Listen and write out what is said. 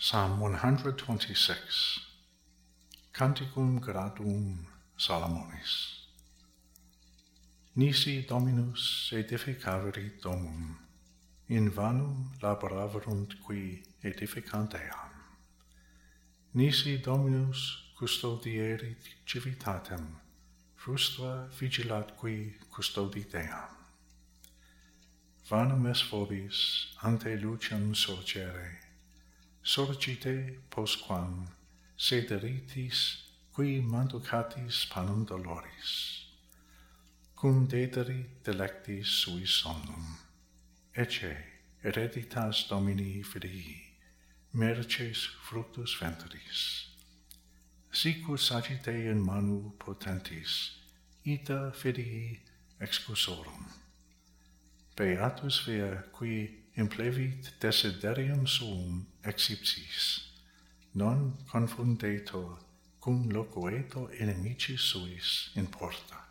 Psalm 126 Canticum gradum Salomonis Nisi Dominus edificaverit domum in vanum laboraverunt qui edificant eam Nisi Dominus custodierit civitatem frustra vigilat qui custodit eam Vanum es vobis ante lucem sorgere sorgite postquam, sederitis, qui manducatis panum doloris. Cum dederi delectis sui somnum. Ece, hereditas Domini Filii, merces fructus ventris. Sicus agite in manu potentis, ita Filii excusorum beatus via qui implevit desiderium suum exipsis, non confundetur cum loqueto inimicis suis in porta.